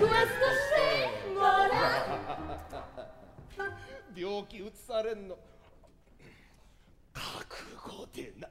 クエストしてら 病気うつされんの。覚悟でない。